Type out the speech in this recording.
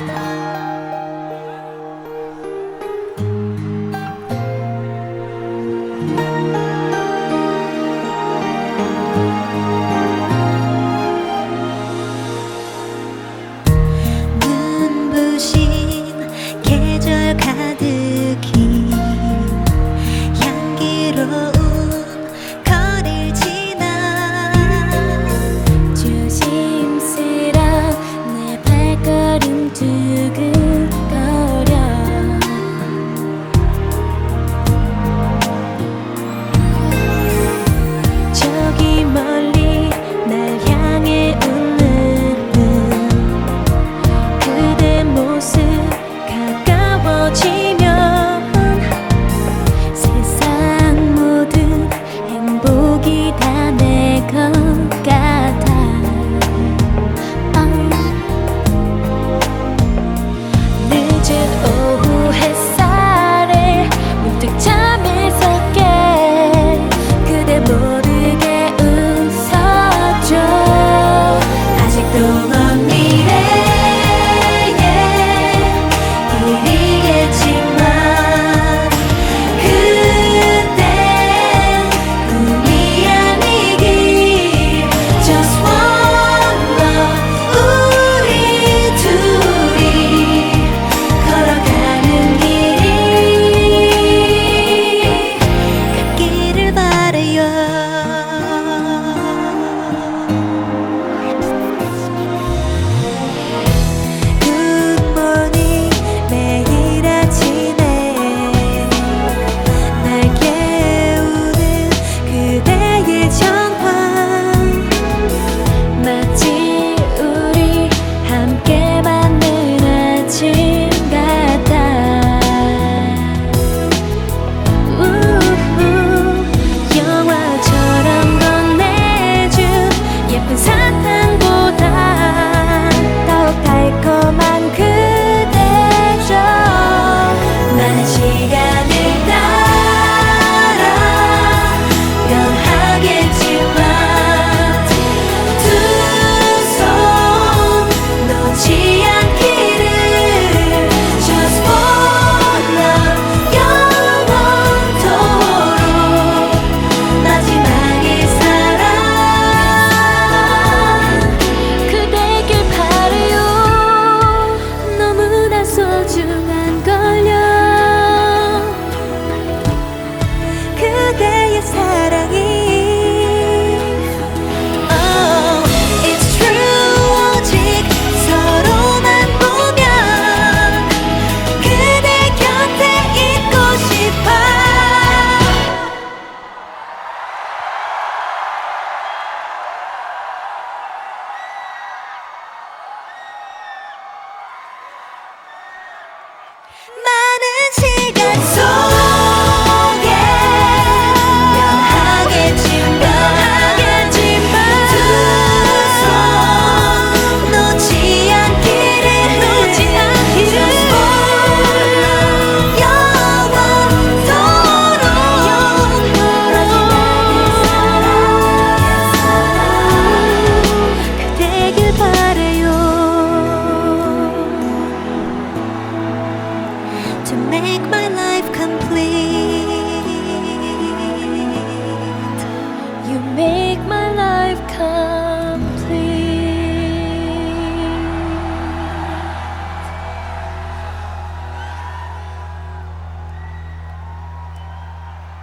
Música began. 妈